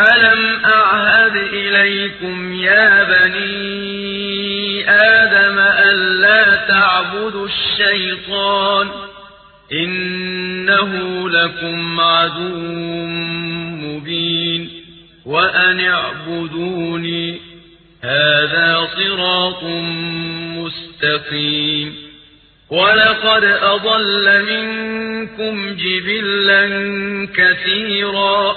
ألم أعهد إليكم يا بني آدم ألا تعبدوا الشيطان إنه لكم عدو مبين وأن اعبدوني هذا صراط مستقيم ولقد أضل منكم جبلا كثيرا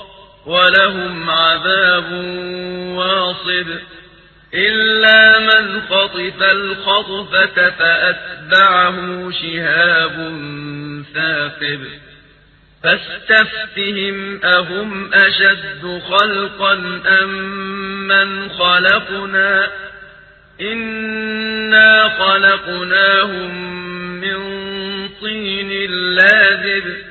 ولهم عذاب واصب إلا من خطف الخطفة فأتبعه شهاب ثاقب فاستفتهم أهم أشد خلقا أم من خلقنا إنا خلقناهم من طين لاذب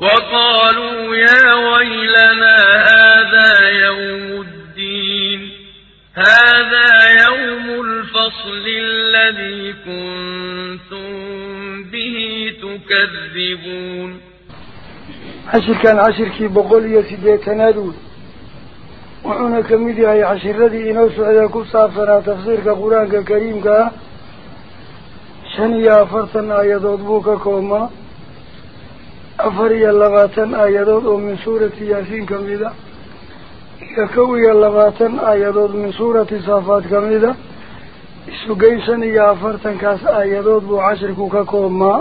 وقالوا يا ويلنا هذا يوم الدين. هذا يوم الفصل الذي كنتم به تكذبون. عشر كان عشر كي بقول يا سيدي تنادول وعنا كميدي هاي عشر الذي ينوسع كل صافنا تفسير كقرآن كريم كا. شنيا يا فرطنا آية يا ضبوك كوما. A iyo kow iyo labaatan aayadood min suurati saafaad ka mid a isugeyn shan iyo afartankaas aayadood buu cashirku ka koobmaa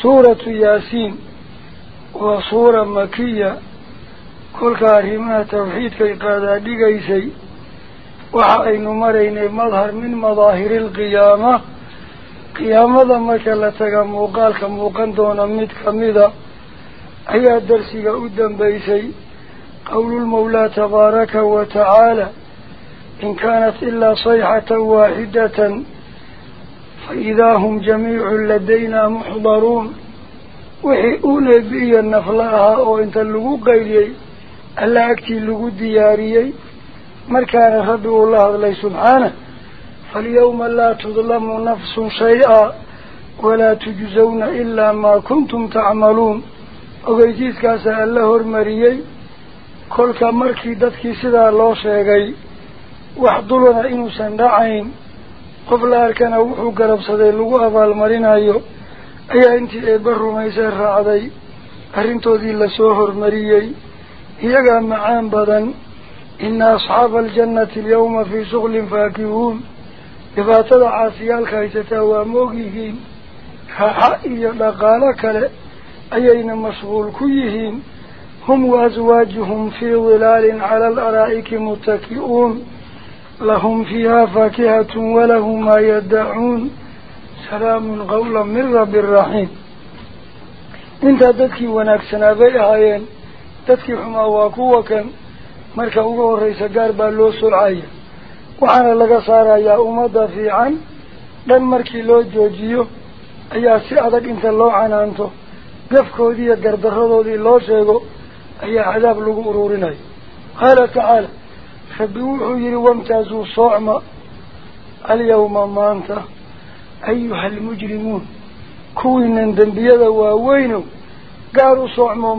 suuratu yaasiin waa suura makiya kolka arrimaha tawxiidkay qaadaa dhigaysay waxa aynu maraynay madhar min madaahiri alqiyaama قيامة ما شلا تجمع وقال كم وقندون أميت كميدا هي الدرس يؤدم بيسي قول المولى تبارك وتعالى إن كانت إلا صيحة واحدة فإذا هم جميع لدينا محضرون وحيقون بي النفلها أو أنت اللغو قيلي ألا أكتي اللغو دياريي مركان خدو الله عليه سبحانه فاليوم لا تظلم نفس شيئا ولا تجزون إلا ما كنتم تعملون. أغيجيز كاسا اللهر مريي كل كامركي دادكي سيدا الله شيئا. وحضلنا إنو سندعين. قبل أركان أوحو قرب صدي لغو أفال أيو أيا انتي أي برو ميزار رعدي. أرنتو ذي لسوهر مريي يقام معان بدن. إن أصحاب الجنة اليوم في شغل فاكهون. دباتد عاسيال خيستا وموغيهين حقائي لقالك أيين مشغول كيهين هم وأزواجهم في ظلال على الأرائك متكئون لهم فيها فاكهة ولهم ما يدعون سلام قولا من رب الرحيم انت تذكي ونكسنا بيهاين تذكي حماواكوكا مالك أقوى الرئيس قاربا لوسو العين waxaana laga saarayaa ummadda fiican dhan markii loo joojiyo ayaa si adag inta loo canaanto gafkoodii iyo gardarradoodii loo sheego ayaa cadaab lagu ururinayo qaala tacaala rabbi wuxuu yidhi wamtaazuu soocma اليوم مانتا أيها المجرمون كوينا دنبيدا واوينو قالوا صعما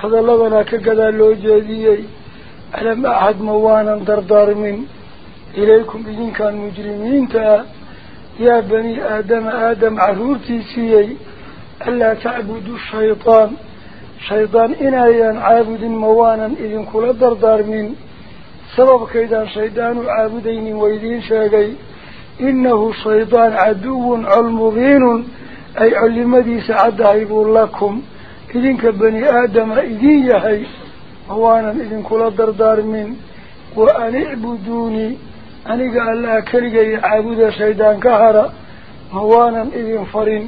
هذا لغنا كقدا لو جاديي ألم أحد موانا دردار من إليكم إذن كان مجرمين تا. يا بني آدم آدم عرورتي سيي ألا تعبدوا الشيطان. شيطان إنا عابد موانا إذن كل دردار من. سبب كيدان شيطان عابدين ويدين شاقي. إنه شيطان عدو إذن كبني آدم إذن يهي. موانا إذن كل دردار من وأن اعبدوني. أنيق الله كرقي عابد شيطان كهر موانا إذن فرين.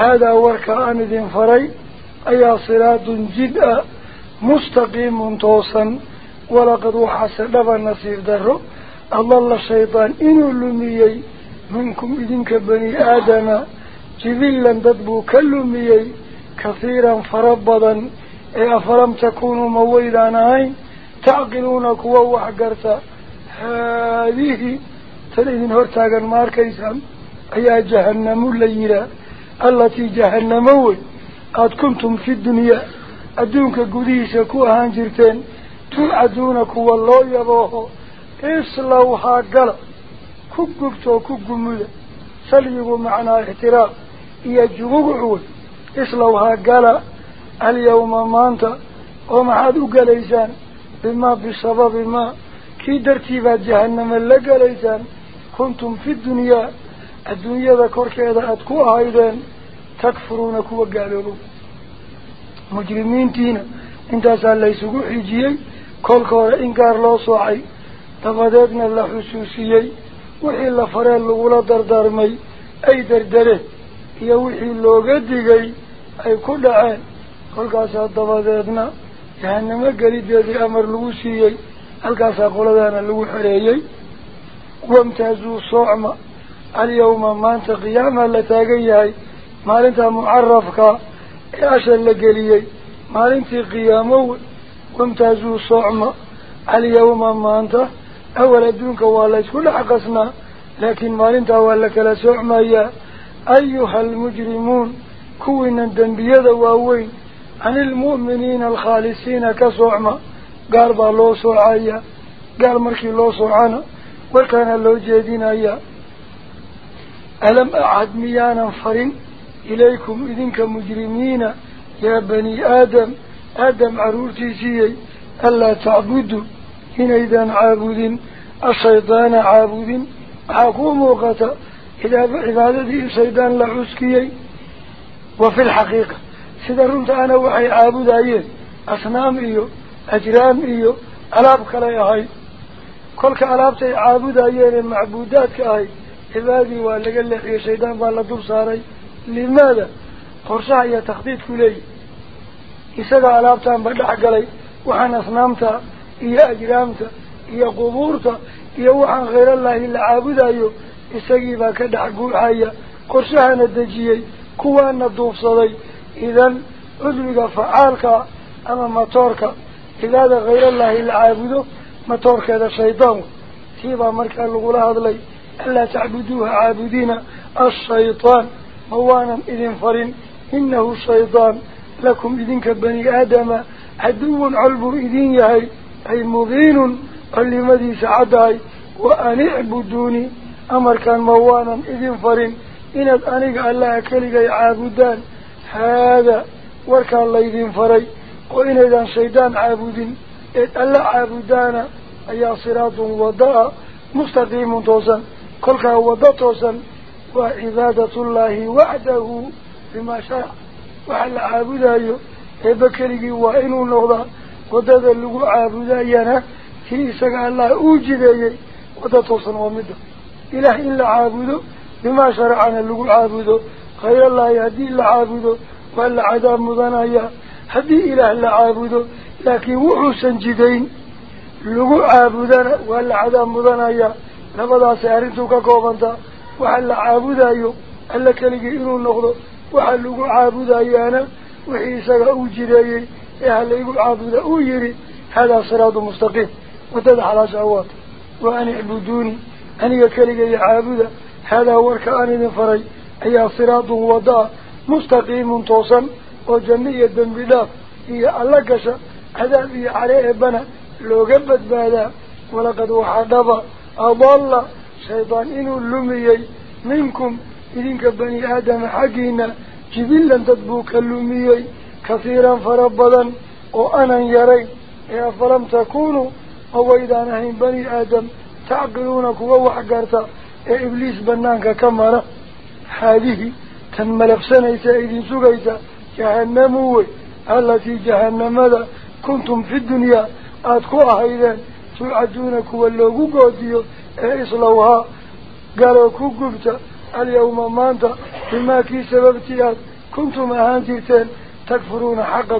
هذا وركان إذن فري. أي صراط جدا مستقيم توصا ولقد وحس لبا نصير دره الله الشيطان إنو اللميي منكم إذنك بني آدم. جبلا تدبو كاللميي كثيرا فربضا. إيه أفلم تكونوا مويدا نهين تعقلون كوا وحقرتا هذه تلئذن هرتاقا ماركيسا أي جهنم الليلة. التي جهنموي قد كنتم في الدنيا. أدونك قديسة كوا هانجرتين. توعدون كوا الله يبوه. إصلوها قلب كقبتو كقمودة سليقوا معنا احترام. إيا جبوعون إصلوها قلب اليوم مانتا ومحادو قليسان بما بسبب ما كي درتيبات جهنم اللقى ليسان كنتم في الدنيا الدنيا ذكر كذا أتكوها أيضا تكفرون كوا قالوا مجرمين تينا انت سأل ليسوا حجيي كل كورا إنكار لو صعي xusuusiyey wixii la faree lagula dardaarmay ay derdereen يوحي لو قدقي أي كل عين قلقا سأطبا ذاتنا يعني ما قريب يدي أمر لوسيي قلقا سأقول ذانا لوحيي وامتازوا صعما اليوم ما انت قياما لتاقيهي ما انت معرفك إيش اللقليي ما انت قيامه وامتازوا صعما اليوم ما انت اول ادونك والله كل حقصنا لكن ما انت اولك لسعما إيه أيها المجرمون كونا الدنبية واوين عن المؤمنين الخالصين كسعما قال بالله سعايا قال مركي الله سعانا وكان الله جيدين أيا ألم أعد ميانا فرين إليكم إذنك مجرمين يا بني آدم آدم عرورتي سيئي ألا تعبدوا؟ إنيدان عابدين الشيطان عابدين حكوم وقتا إذا عبادته الشيطان لعسكي وفي الحقيقة سيدرنت أنا وحي عابد أيه أصنام إيو أجرام إيو ألاب كلا هاي كلك ألابتي عابد أيه المعبودات كأي عبادي وقال لك يا شيطان ولا دور صاري لماذا؟ قرصها هي تخطيط كلي. إساق ألابتان بدح قلي وحن أصنامتها iyo ajraamta iyo qubuurta iyo waxaan khayrallahi la caabudayo إساقي با كدعقو عايا قرشها ندجيي كوان ندوف صدي إذن أدلق فعالك أما مطورك إذا هذا غير الله العابده مطورك هذا شيطان تيبا مركا لغولا هذلي ألا تعبدوها عابدين الشيطان موانا إذن فرن إنه الشيطان لكم إذن كبني آدم عدو علب إذن يهي أي مبين قل لمديس عداي وأن اعبدوني أمر كان موانا إذن فرين. إنت أنيق الله كليك عابدان. هذا وركان الله إذن فري. وإن إذن شيطان عابدين. الله عابدانا أي صراط وضاء مستقيم توسا كلك وضاء توسا وعبادة الله وحده بما شاء. إبكريك وإنو نغضا wadada lagu caabudayana kii isaga allah uu jideeyey wadda toosan waa midda إله إلا عابده بما شرعنا لقل عابده خير الله يهدي إلا عابده وإلا عذاب مضانايا. هدي إله إلا عابده لكن وحوسا جدين لقل عابده وإلا عذاب مضانايا. نبدا سهرتك كوبانتا وإلا عابد أيو ألا كليك إنو النقضه وإلا لقل عابده أيه أنا وحيسك أو جدي إيه ألا يقل أو يري. هذا صراط مستقيم. وتدح على شعوات وأن اعبدوني. أني كلي عابدا هذا ورك أن فري أي صراط وضاء مستقيم توصل وجميع الدنبلاف هي ألقش عذابي عليه بنا لو قبت بادا ولقد وحدب أضل شيطان إنه اللميي منكم. إذنك بني آدم حقينا جبلا تدبوك اللميي كثيرا فربضا تعقلون كوا وحقرتا إيه إبليس بنانك كمرة هذه تنملف سنة إذن سقيتا جهنموي التي جهنم ماذا كنتم في الدنيا. أتقوها إذن. توعدون كوا اللوغو قوديو إيه إصلوها. قالوا كو قبتا اليوم مانتا. بما كي سببتيات كنتم أهانتيتين. تكفرون حق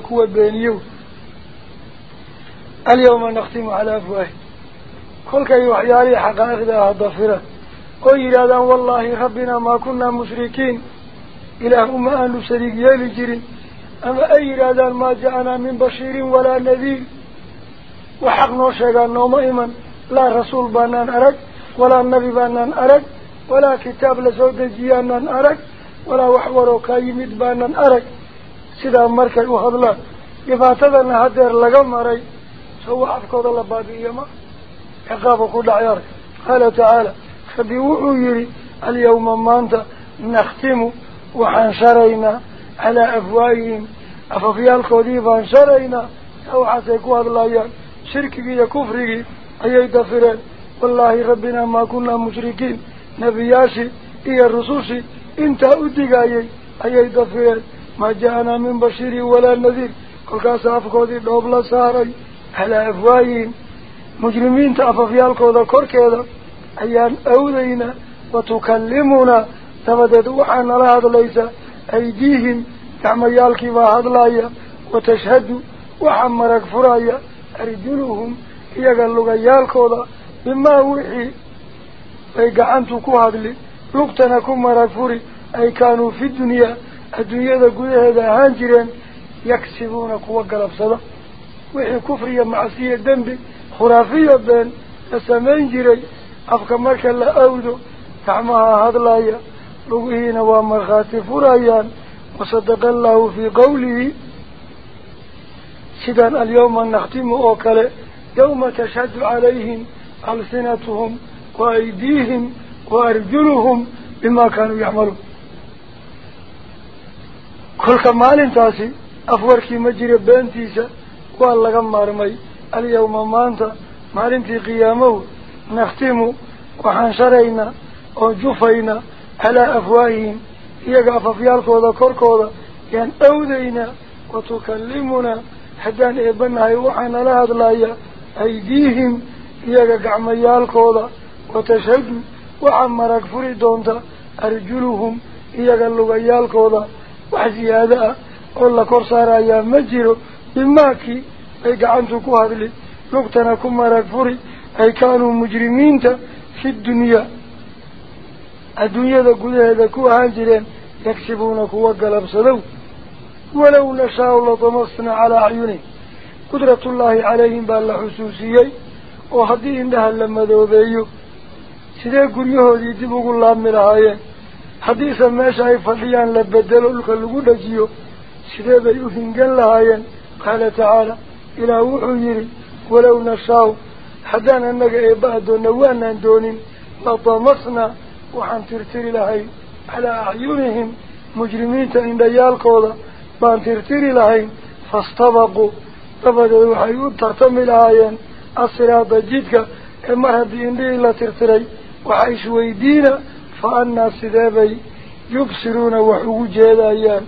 كوا بينيو اليوم نختم على أفواهي كل كي وحيالي حقائق ذا ضفرة وإلى والله ربنا ما كنا مشركين إلى هم أهل شريك يالي جرين أما أي إرادان ما جاءنا من بشير ولا نذير وحق نوشيغا نوم إيمان لا رسول بانان أرك ولا نبي بانان أرك ولا كتاب لسود جيانان أرك ولا وحورو كايمد بانان أرك سيدا مركي وحضلا يفاتدنا هدير لغم أري سوى الله بابي إيما عقاب كل عيارك. قال تعالى خبيوحوا يري اليوم ما أنت نختم وحنشرينا على أفواههم. أففيال كودي فانشرينا. أو حسيكوا الله شركي كفري أي دفرين والله ربنا ما كنا مشركين. نبياشي إيا الرسوشي انت أدقايي أي دفرين ما جاءنا من بشير ولا نذير. كل كاس أفكودي دوبلا ساري على أفواههم. مجرمين تأففيال كودا كوركيدا أيان أودينا وتكلمنا تبدد وحنا لهذا ليس أيديهم كعميالك وهدلايا وتشهد وحمرك فرايا أرجلهم يقلوا يالكودا بما وحي. ويقعنتوا كهدلي لقتنا كمرك فري أي خرافية بين السمين جري. أفكا مركا لأودو تعمها هدلايا لغيين ومرخاتي فرايان وصدق الله في قوله. سيدان اليوم نختم أوكال يوم تشهد عليهم ألسنتهم وأيديهم وأرجلهم بما كانوا اليوم ما أنت مالنتي قيامه نختم وحنشرينا وجفينا على أفواههم. يقع ففيالكوذا كوركوذا يعني أودينا وتكلمنا حتى إبنها وحنا لها دلايا أيديهم يقع عميالكوذا وتشهد وعمرك فريدونتا أرجلهم يقع لغيالكوذا وحزيادة والله كورسارا يا مجيرو بماكي أي قعنتو كوهدلي لقتنا كمرك فري أي كانوا مجرمين في الدنيا. الدنيا ذا قده ذا كوهان جرين يكسبون كوا قلب صدو. ولو نشاء لطمسنا على عيونهم قدرة الله عليهم بالحسوسيي وحدي إنها لما ذوذيو سيدي قريه دي دبقوا الله من العاية حديثا ما شاي فضيان لبدلوا لك اللقودة جيو. سيدي بيوهن قال قال تعالى إلى وحيري ولو نشاء حدانا أنك إبادو نوانا دونين لطمسنا وحن ترتري لهاي على أعينهم مجرمين إن ديالكودا بان ترتري لهاي فاستبقوا تبدأ وحيود ترتمي لهايين الصراط جيدك إما هدي إندي إلا ترتري وحيش ويدينا فأنا سدابي يبصرون وحوق جيدايان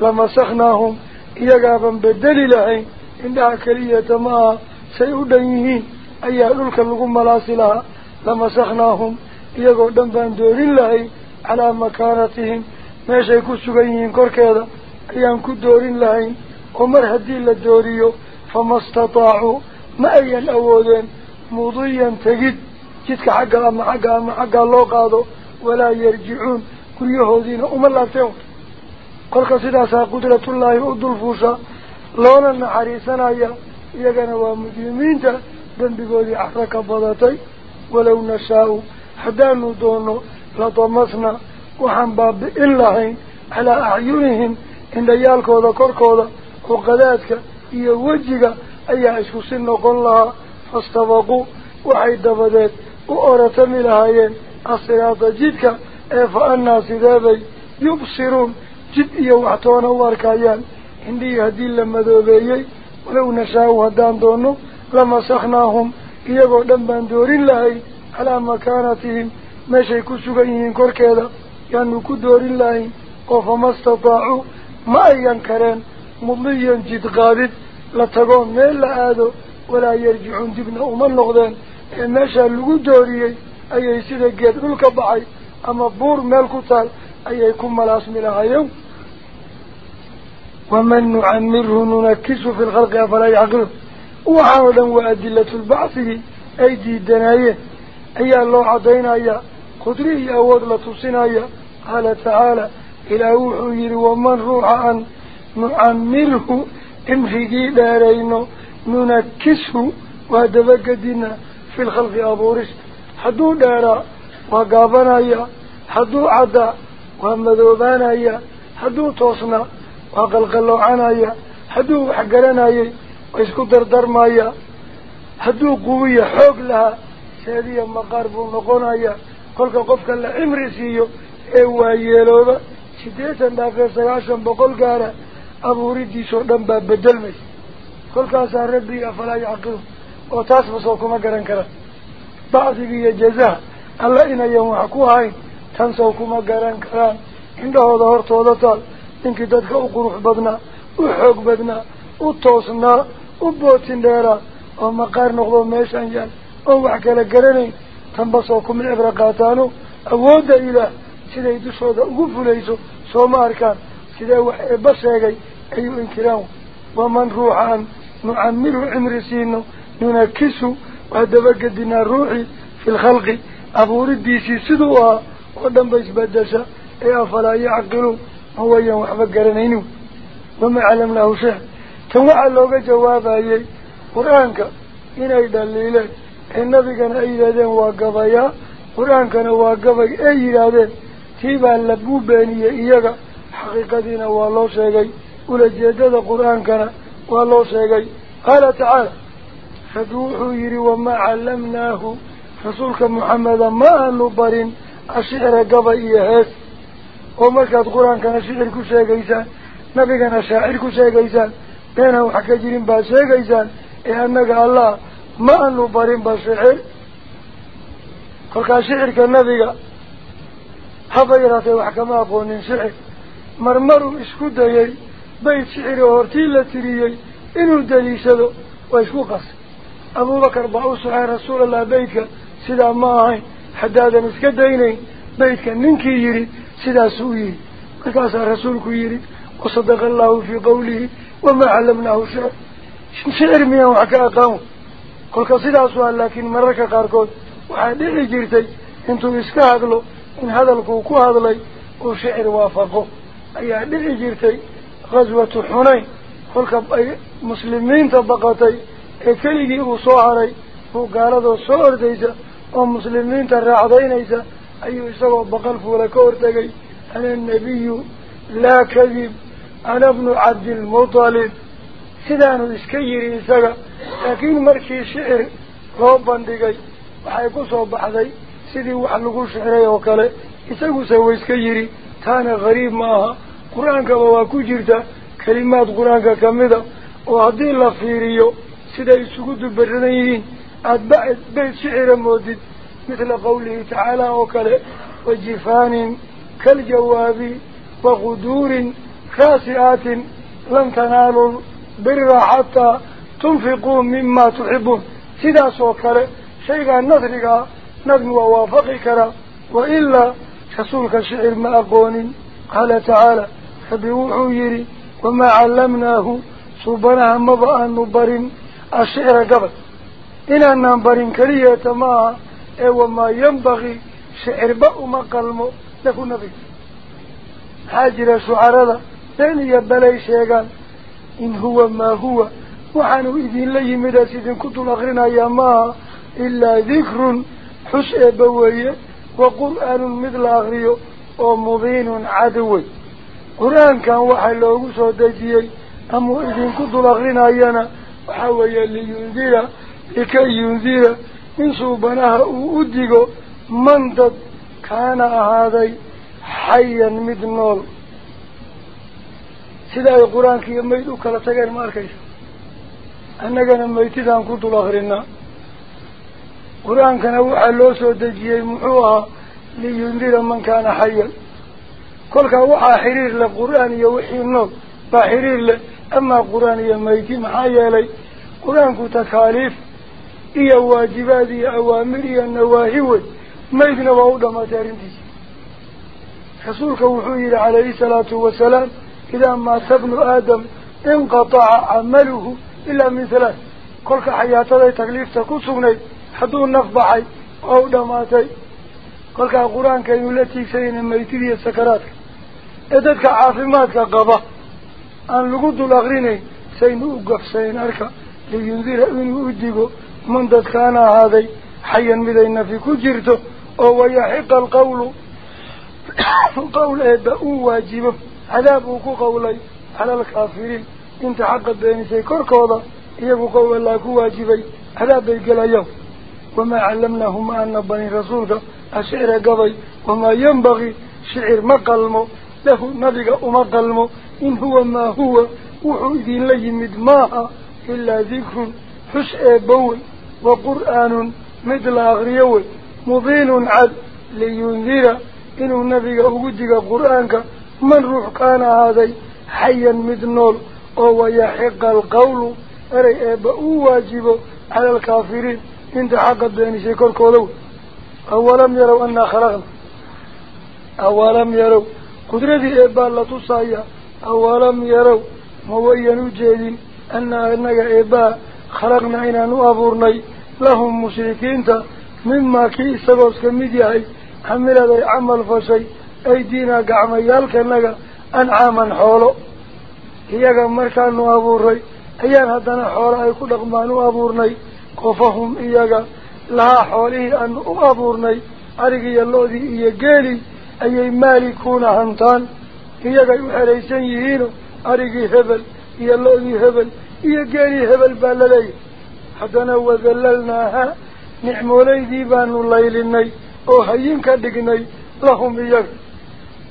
إبادو لمسخناهم إيقابا بدلي لهاي إنها كلية ما سيؤدنيهين أيها للك لكم ملاسلها لمسخناهم. إيقو دنبان دورين لهي على مكانتهم. ما شيكو سغيين كوركيدا. أيان كو دورين لهي ومر هدين للدوريو فما استطاعوا. ما أيان أودين. مضيا تجد. جدك حقا أما حقا أما حقا الله قادوا. ولا يرجعون. كل يهودين أم الله قلق سداسا قدرة الله الفوسا loona naxariisanaya iyagana waa mujrimiinta dembigoodii caro ka badatay walow nashaau haddaanu doono ladamasna waxaan baabi'in lahayn calaa acyunihim indhayaalkooda korkooda oo qadaadka iyo wejiga ayaa isku si noqon lahaa fastabaquu waxay dabadeed u oratami lahaayeen asiraada jidka ee fa annaa sideebay yubsiruun indhihii haddii la madoobeeyey walow nashaau haddaan doono lamasaknaahum iyagoo dhan baan doorin lahayn calaa makaanatihim meeshay ku sugan yihiin korkeeda yaanu ku doorin lahayn oo fama istataacuu ma ayan kareen mudliyan jid qaadid la tagoo meel la aado walaa yarjicuun dibna uma noqdeen ee meeshaa lagu dooriyey ayay sida geed dhulka baxay ama buur meel ku taal ayay ku malaasmi lahayen ومن نعمره ننكسه في الخلق فلا يعقله وعودا وأدلة البعث أيدي الدناية أي الله عدينا يا قدري يا لتصنا يا. قال تعالى إلى وحير ومن روح عن نعمره امحيدي دارين ننكسه ودبك دينا في الخلق أبورس. حدو دارا وقابنا يا. حدو عدا ومذوبانا يا. حدو توصنا isku dardarmaya hadduu quwiya xoog lahaa seediya maqaar buu noqonaya kolka qofka la cimri siiyo ee waayeelooba siddeetan dhaafee sagaashan boqol gaara abuuridiisoo dhan baa bedelmaysa kolkaasaa rabbi afalaa yacqiluun oo taasba soo kuma garan karaan bacdiga iyo jazaha alla inayan wax ku ahayn tan sow kuma garan karaan indhahooda hortooda taal u bootin dheeraa oo maqaar noqdo meeshaan yaal oon wax kala garanayn tanba soo kuma cibro qaataano awoodda ilaah siday dushooda ugu fulayso sooma arkaan sidee wax eebba sheegay ayuu inkiraan waman ruuxaan nucamiru cimri siino nunakisu waa dabagedinaa ruuxii fi lkhalqi abuuridiisii siduu ahaa oo dhan ba isbedesha ee afalaa yacqiluun ma wayan waxba garanaynin. Wama calamnaahu shay tan waxaa looga jawaabayey qur'aanka inay dhaliileen. Ee nabigana ay yidhahdeen waa gabayaa qur'aankana waa gabay. Ay yidhaahdeen tii baa labuu beeniyey iyaga. Xaqiiqadiina waa loo sheegay. Ulajeedada qur'aankana waa loo sheegay. Qaala tacaala rabbi wuxuu yidhi wamaa callamnaahu rasuulka maxameda ma aanu barin ashicra gabay iyo hees shicir ku sheegaysaan nabigana shaacir ku sheegaysaan beenaan wax ka jirin baad sheegaysaan ee annaga allah ma aanu barinba shicir kolkaa shicirka nabiga haba yaraatee wax kama aqoonin shicir marmaruu isku dayay bayt shicir oo hortii la tiriyey inuu daliishado waa isku qasay abubakar baa u socay rasuulallah beytka sidaa ma ahayn haddaadan iska daynayn beytka ninkii yidhi wasadaqa allahu fii qawlihi wamaa callamnaahu shicr shicir miyaan wax ka aqaan kolka sidaasu ah laakiin mararka qaarkood waxaa dhici jirtay intuu iska hadlo in hadalkuu ku hadlay uu shicir waafaqo ayaa dhici jirtay ghaswatu xunayn kolka ay muslimiinta baqatay ee keligii uu soo haray buu gaaladoo soo ordaysa oo muslimiinta raacdaynaysa أي سوى بقلف ولا كورتكي أنا النبي لا كذب. أنا ابن عبد المطالب سيدان اسكيري سغا لكن مركي شعر روبان ديغي وحيكو صوبحدي سيدي وحا لوو شعري أو كاله اسغو إسكيري. ثاني غريب معها قرآن كا جيرتا. كلمات قرآن كا كميدا أو هدي لا فيريو سيدي سوغو دبرنين اد بعد شعر موديد مثل قوله تعالى وكله وجفان كالجواب وغدور خاسئات لن تنالوا البر حتى تنفقوا مما تحبون. سداس وكله شيئا نظرك نظم ووافقك وإلا حصولك شعر ما أقون قال تعالى فبوحو يري وما علمناه صوبنا مضاء مبر الشعر قبل. إلى أن نبر كرية تماما ee wamaa yambagii shicirba uma qalmo laku nabiga maxaa jira shucarada been iyo belay sheegaan إن هو ما هو وحنو إذن لي مدى سيدن كنت الأخرين يا ما إلا ذكر حسء بوية وقرآن مثل أغريو ومبين عدوي قرآن كان وحي لوغو سودجيي أمو إذن كنت الأخرين أيانا وحوي لينذر لكي ينذر من صوبناها أدقو من ضد كان هذا حيا مدنول سيدا القرآن كي يميدو كلا تغير ما أركيش أننا ميتدان كنت الأخرين قرآن كان وحي لو سودجيي محوها لينذر من كان حيا كل وحا حرير للقرآن يوحي النور بحرير له أما قرآن يميتي إيا واجبات إيا أوامر إيا النواهي ميتنا وأوضا ما تارنتي رسولك وحوير عليه الصلاة والسلام. إذا ما تبن آدم انقطع عمله إلا من ثلاث. كل حياة لي تكليف تكسوني ما تارنتي kolkaa qur-aanka aynu la tiigsanayn maytidiiyo sakaraadka ee dadka caafimaadka qaba aan lagu dul akrinayn saynu u gafsayn arka liyundira inuu u digo من كان هذا حيا مذين في كجرته أو يحق القول. قول هذا هو واجب. عذابه قولي على الكافرين. إنت حق بين سيكور كوضا يبقى الله كواجبي عذاب يقل يوم وما علمناهما أن بني رسولك أشعر قضي. وما ينبغي شعر مقلمه. له نبقى مقلمه إن هو ما هو وعيد لي مدماها إلا ذكر حسئ بول. وقرآن مثل أغريوي مبين عد لينذر. إنه النبي أوجد قرآنك من روح كان هذا حيا مدنول أو يحق القول. أري أبا واجبه على الكافرين. إنت حق بين شيكول كولو أولم يروا أنا خلقنا. أولم يروا. قدرتي إبال لتصايا أولم يروا. موين جيدين أن أنك خلقنا إنا نؤفرني لهم مشركين مما كي سبوس كميديهي حمل ذي عمل فشي أيدينا قعميالك أنك أنعاما حولو abuuray ayaan haddana xoolo ay ku dhaqmaan u abuurnay qofahum iyaga lahaa xoolihii aanu u abuurnay arigiiyo lo-dii iyo geelii ayay maalikuuna hantaan iyagay u xeraysan yihiino arigii hebel iyo lo-dii hebel hayin ka dhignay lahum iyaga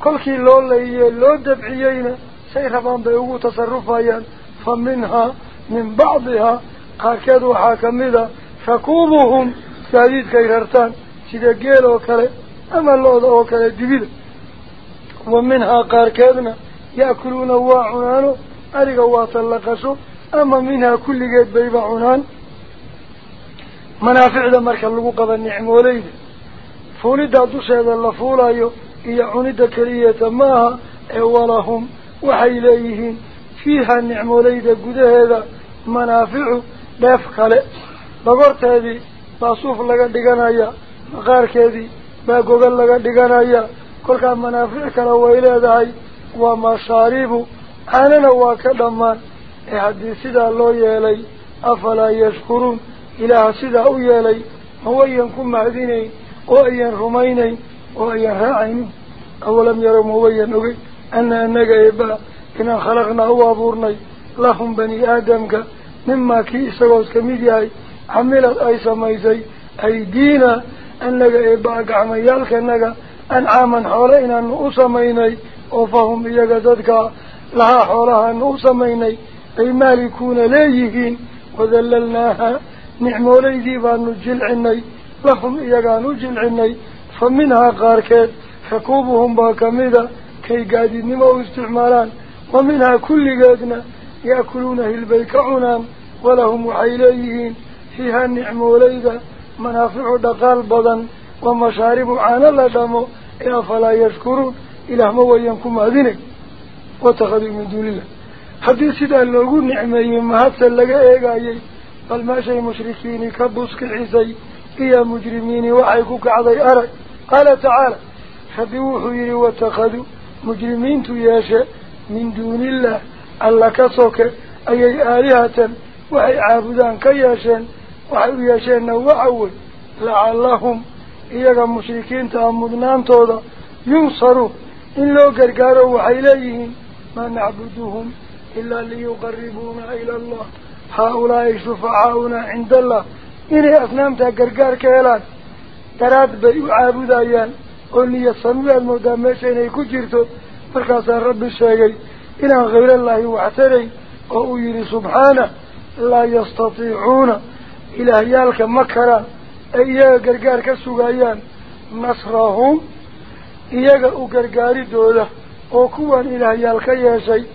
kolkii loo layiye loo dabciyeyna say rabaan bay ugu tasarufayaan fa minhaa min bacdihaa qaarkeed waxaa kamid a rakuubuhum gaadiidkay rartaan sida geel oo kale ama lo-da oo kale dibida wa minhaa qaarkeedna ya'kuluuna waa cunaano ariga waa tallaqasho ama minhaa kulligeed bayba cunaan manaaficda marka lagu qaba nicmooleyda fuuliddaa dusheeda la fuulayo iyo cunidda keliyata maaha ee walahum waxay leeyihiin fiiha nicmooleyda gudaheeda manaaficu dheef kale dhogorteedii baa suuf laga dhiganaya maqaarkeedii baa gogol laga dhiganaya kolkaa manaafic kale way leedahay waa mashaaribu caanana waa ka dhammaan u yeelay ma wayan ku mahadinayn oo ayan rumaynayn oo ayan raacaynin awalam yarow ma wayan ogey ana anaga eebaa inaan khalaqnaa u abuurnay lahum bani aadamka mimaa kii isagoo iska mid yahay xamilad ay samaysay aydiina annaga eebaa gacmayaalkanaga ancaaman xoole inaanu u samaynay oo fahum iyaga dadka lahaa xoolahaanu u samaynay أي مالكون ليهين وذللناها نعم وليذي بأنه جلعني لهم إيقانو جلعني فمنها غاركات حكوبهم باكميدا كي قادي نمو استعمالان ومنها كل قادنا يأكلونه البيكعونام ولهم وحيليهين فيها نعم وليذا منافع دقال بضن ومشارب عانا لدمو إلا فلا يشكرون إلا هموا ينكم أذنك. وتخذي من دون الله. Mahadse laga eegayay bal meeshay mushrikiini ka buskicisay iyo mujrimiini waxay ku kacday arag qaala tacaala rabbi wuxuu yidhi watakhaduu mujrimiintu yeeshe min duuniillah alla ka soke ayay aalihatan waxay caabudaan ka yeesheen waxay u yeesheenna waxa wey lacallahum iyaga mushrikiinta ah mudnaantooda yunsaruun in loo gargaaro waxay leeyihiin maa nacbuduhum إلا ليقربونا إلى الله. هؤلاء شفعاؤنا عند الله. إني أسنمت تقرقار كيلان. تراد بيو عابد أيان أني السنوية المدامشين كجرتو فرقاس الرب الشيقي إلا غير الله وعتري وأويري سبحانه. لا يستطيعون. إلى هيالك مكرا. أيها قرقار كالسوغيان نصرهم إياك أقرقار دولة. وكوان إلى هيالك يا شيء.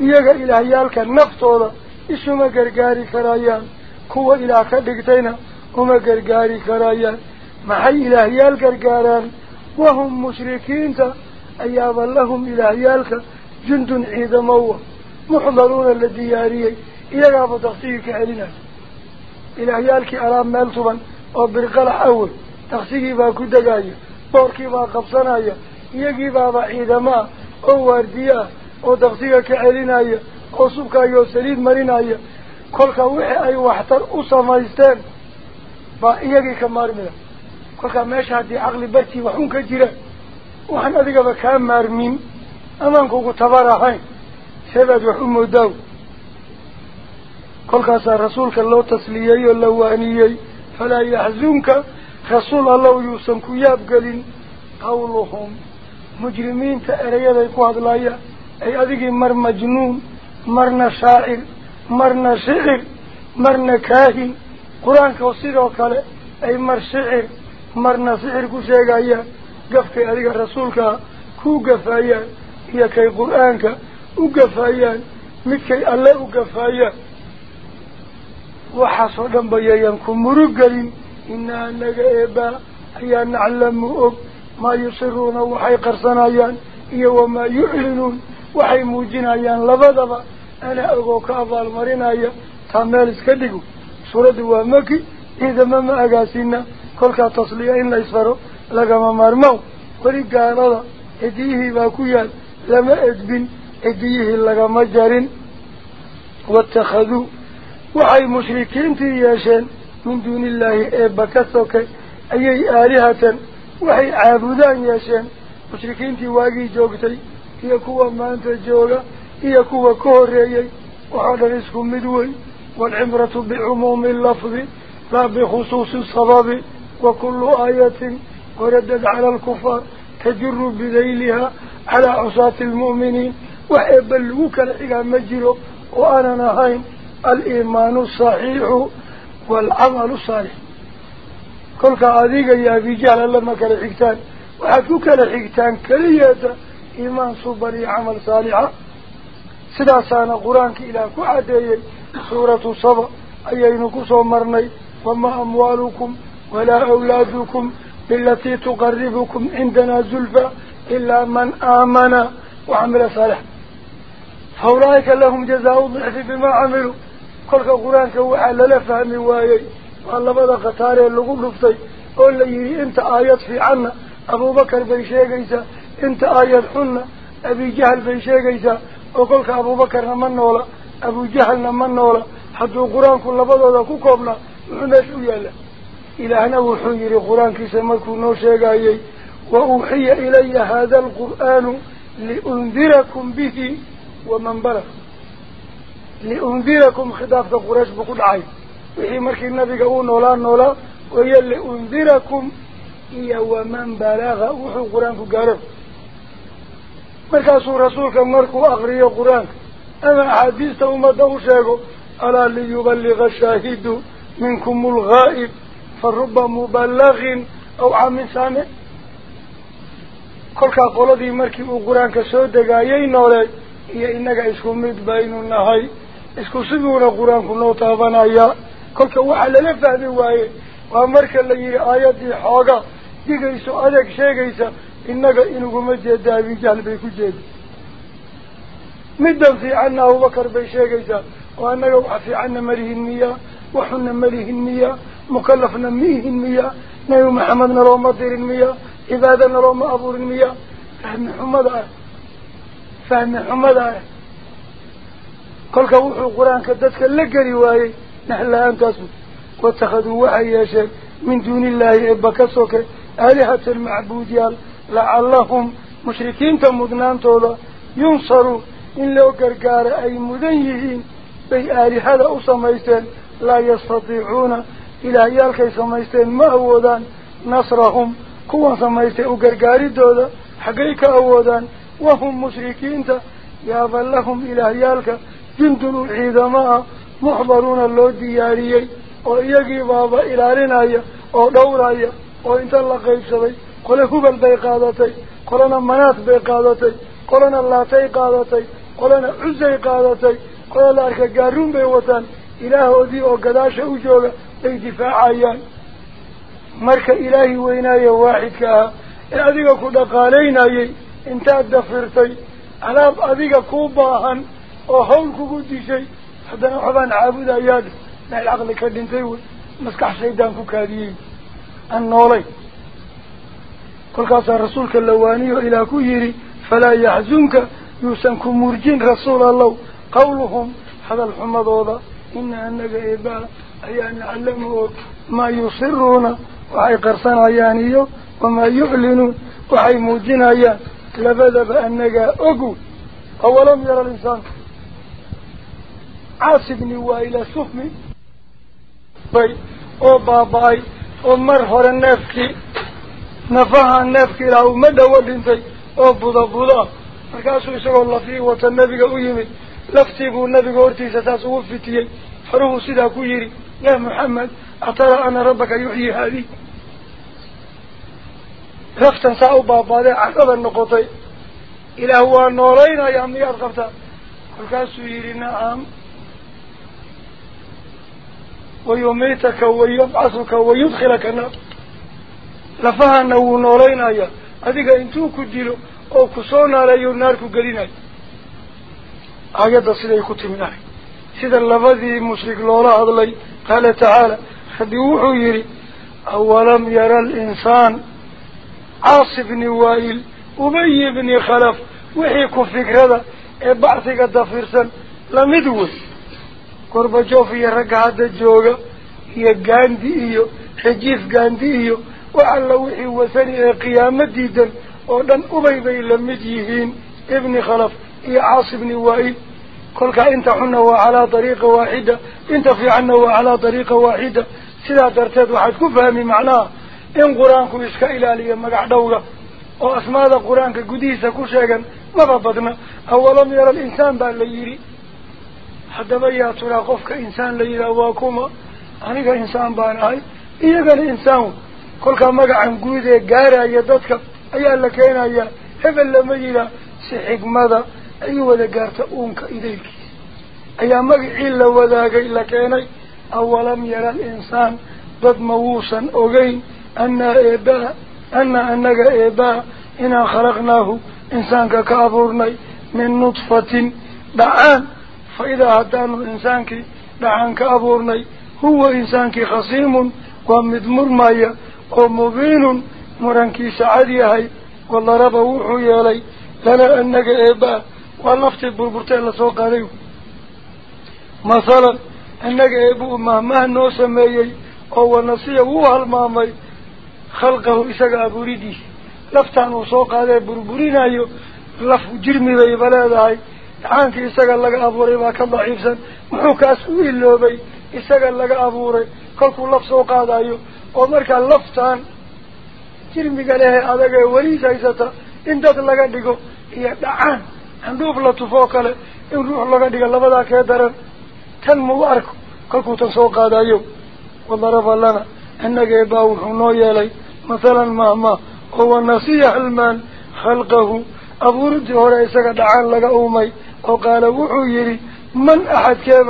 Iyaga ilaahyaalka naftooda isuma gargaari karayaan kuwa ilaah ka dhigtayna uma gargaari karayaan maxay ilaahyaal gargaaraan wahum mushrikiinta ayaaba lahum ilaahyaalka jundun ciidamawa muxdaruuna la diyaariyey iyagaaba daksigii ka celinaya ilaahyaalkii alaab meel tuban oo birqalax awey daksigii baa ku degaya boorkii baa qabsanaya iyagiibaaba ciidamo ah oo waardiye ah oo daksiga ka celinaya oo subkaaya oo saliid marinaya kolka wixii ay waxtar u samaysteen baa iyagii ka maarmida kolkaa meesha haddii caqli bartii wax un ka jira waxaan adigaba kaa maarmin amaankuugu tabar ahayn seebaad wax u moodaaw kolkaasaa rasuulka loo tasliyey oo la waaniyey falaa yaxzunka rasuul allow yuusan ku yaabgelin qawluhum erayaday ku hadlayaan ay adigii mar majnuun marna shaacir marna shicir marna kaahin qur-aanka sidoo kale ay mar shicir marna sixir ku sheegayaan gafkay adiga rasuulkaa ku gafaayaan iyo kay qur-aanka u gafaayaan midkay alle u gafaayaan waxaasoo dhan bayayan ku murugelin inaa anaga eebaa ayaa naclamu og maa yusiruuna waxay qarsanayaan iyo wamaa yuclinuun waxay muujinayaan labadaba anaa ogoo ka abaalmarinaya taa meel iska dhigo suuraddu waa maki ciidama ma agaasina kolkaa tasliya in la isfaro lagama maarmow weli gaalada cidiyihii baa ku yaal lama edbin cidiyihii lagama jarin waittakhaduu waxay mushrikiintii yeesheen min duuni illaahi وحي عابدان يا ياشين مشركين تي واقي جوقتي هي كوة ما انت جوغة هي كوة كوريا وحادة اسكم مدوي والعمرة بعموم اللفظ لا بخصوص الصباب وكل آية وردد على الكفار تجر بذيلها على عصاة المؤمنين وحيبلوك لإلى مجره وأنا نهين الإيمان الصحيح والعمل الصالح كل قاديك يا في جهل لما كان حكتان وحكو كان حكتان كلية إيمان صبري عمل صالحة سدا سانا قرانك إلى كعدي سورة صبا أيينك صمرني وما أموالكم ولا أولادكم بالتي تقربكم عندنا زلفا إلا من آمن وعمل صالح فأولئك لهم جزاء الضعف بما عملوا كل قرانك وعلى لفهم وايين اللبدا قتار لغو لفتي قول يري انت آيات في عنا أبو بكر بيشيغيسا انت آيات حنا أبي جهل بيشيغيسا وقلك أبو بكر نمان نولا أبو جهل نمان نولا حدو قرآن كل لبدا دا كوكوبنا وعناش ويالا إلهنا وحير قرآن كسمكو نوشيغايي وأوحي إلي هذا القرآن لأنذركم به ومن بلغ لأنذركم خدافة قراش بقول عين wixii markii nabiga uu noolaa noolaa wayo liundirakum iyo waman balaga wuxuu qur-aanku gaaro markaasuu rasuulka markuu akriyo qur-aanka ama axaadiista ummadda u sheego alaa liyubaliga ashaahidu minkum alghaa'ib fa ruba mubalagin aw camin saamic kolkaa qoladii markii uu qur-aanka soo degaayay nooleed iyo innaga isku mid baynu nahay isku siduuna qur-aanku noo taabanayaa kolka waxaa lala fahmi waaye waa marka la yidhi aayaddii xooga digayso adeeg sheegaysa innaga inuguma jeeda abijahl bay ku jeeda middan fiicanna abubakar bay sheegaysaa oo annaga wax fiicanna malihin miyaa waxunna malihin miyaa mukalafna miihin miyaa nabi maxamedna looma dirin miyaa cibaadana looma abuurin miyaa fahmi xumada ah fahmi xumada ah kolka wuxuu qur-aanka dadka la geli waayey نحن لها انتاسو واتخذوا وحي يشير من دون الله إبكسوك آلهة المعبوديال لعلهم مشركين تمدنان طولا ينصروا. إن لو قرقار أي مدنيهين بي آلهة أصميستين لا يستطيعون. إلى يالكي صميستين ما هو دان نصرهم. كوا صميستين وقرقاري دولا حقيك أودان وهم مشركين تا. يا فلهم إلى يالك جندل الحيدماء ciidamo ah muxdaruuna loo diyaariyey oo iyagii baaba ilaalinaya oo dhowraya oo inta la qaybsaday qole hubal bay qaadatay qolena manaad bay qaadatay qolena laatay qaadatay qolena cusay qaadatay qola la arka gaaruun bay wataan ilaahoodii oo gadaasha u jooga bay difaacayaan marka ilaahi weynaaye waaxidka ah ee adiga ku dhaqaalaynayay intaad dafirtay alaab adiga kuu baahan oo hawl kugu dishay حتى هذا حبان عابد أياد مع العقل كدنتيو مسكح سيدان كوكاديين النولي. كل قصة رسولك اللواني وإلى كويري فلا يحزنك. يوسنكم مرجين رسول الله. قولهم. هذا الحمد هذا إن أنك إباء أيان علموك ما يصرون. وحي قرصان أيانيو وما يعلنون وحي موجين أيان لفذب بأنك أقول. أولم يرى الإنسان. Baaba-ay oo mar hore neefkii nafaha neefki ilaah uma dhowo dhintay oo buda buda markaasuu isagoo lafii wata nebiga u yimid laftii buu nabiga hortiisa saas ugu fitiyey faruhuu sidaa ku yidhi yaa maxamed atara ana rabbaka yuxyi haadih laftan saa u baabaadee carada noqotay ilaah waa noolaynayaa miyaad qabtaa kolkaasuu yidhi nacam ويميتك ويبعثك ويدخلك النار. لفها أنه نورين أيها هذه أنتو كدلوا أو كسونا ليو النار كدلين أيها هذا صدى يكتبنا صدى اللفذي مشرك لولا أضلي قال تعالى خديوه يري. أولم يرى الإنسان عاص بن وائل أبي بن خلف. وحيك فكرة بعثك الدفرسا لم يدوث. قربجوف يا رجع هذا جوجا هي جانديو حجيف جانديو وعلوحي وسني قيام جديد أردن أبي بي لم يجيهين ابن خلف يا عاص ابن وائل كل انت حنا وعلى طريقة واحدة انت في عنا وعلى طريقة واحدة سلا ترتد واحد كفهمي معناه إن قرآنك يسكى إلى لي مجع دولة أو اسم هذا قرآنك جديد سكوشا ما ربطنا أولم يرى الإنسان بعد ليري لي insaan la yidhaah waa kuma aniga insaan baan ahay iyagana insaan kolkaa magacan guud ee gaaraya dadka ayaa la keenayaa hebel lama yidhaah si xigmada ay wada gaarta uunka idaylkiisa ayaa magacii la wadaagay la keenay awalam yara alinsaan dad ma wuusan ogeyn anaa eebaa ana anaga eebaa inaan khalaqnaahu insaanka ka abuurnay min nudfatin dhacaan fa idaa haddaanu insaankii dhacaan ka abuurnay huwa insaankii khasiimun waa mid murmaya oo mubiinun murankiisa cad yahay wadaraba wuxuu yeelay lana anaga eebaa waa laftii burburtee lasoo qaaday masalan annaga eebuu mahmah noo sameeyey oo wanasiya wuu halmaamay khalqahu isaga abuuridiisa laftaan uu soo dhacaankii isaga laga abuuray baa ka daciifsan muxuu kaas u iloobay isaga laga abuuray kolkuu laf soo qaadayo oo markaa laftaan jirmiga lehe adagee weliis haysata in dad laga dhigo iyo dhacaan candhuuf la tufoo kale in ruux laga dhigo labadaa kee daran tan mau arko kolkuu tan soo qaadayo wadaraba lana annagee baa wuxuu noo yeelay mathalan mahma oo wanasiya halmaan khalqahu abuuridii hore isaga dhacaan laga uumay وقال وحيري من أحد كيف؟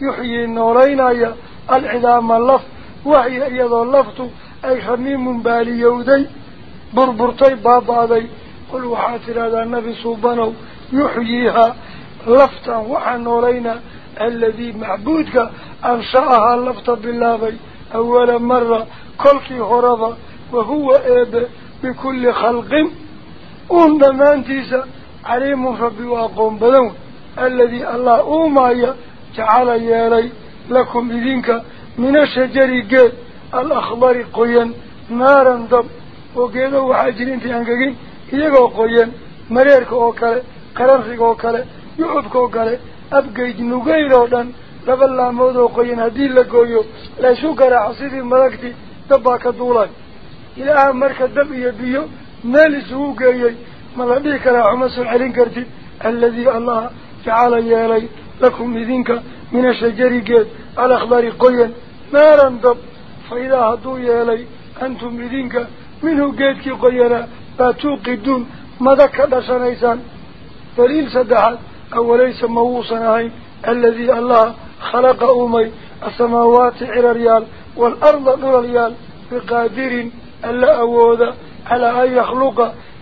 يحيي النورين يا العظام اللف وهي أيضا اللفت أي خميم بالي يودي بربرتي بابا بابادي. قل وحاتر هذا النبي صوبانو يحييها لفتا وحى النورين الذي معبودك أنشأها اللفت بالله أول مرة كل هربا وهو أب بكل خلق. أم دمان تيسا u aqoon badan wey الذي الله أومايا جعل يالي لكم إذنك من الشجر قيد الأخضر قيا نارا ضب وقيده وحاجرين انت أنقاقين. إيقو قيا مريرك أوكالي قرنسك أوكالي يعبك أوكالي أبقيد نقيرو دان لبلا مودو قيا هدين لقويو لا شكرا عصيري ملكتي دباك دولاي إلى مركز دب يبيو. مال سوقي ما لا عمس العلين كرتي الذي الله جعل يالي لكم إذنك من الشجر قيد الأخضر قيا نارا ضب فإذا هدو يالي أنتم إذنك منه قيدك قينا باتوقدون مذكى دشانيسان دليل سدحات أوليس موصنا الذي الله خلق أمي السماوات على ريال والأرض دول ريال بقادر ألا أودا على أن يخلق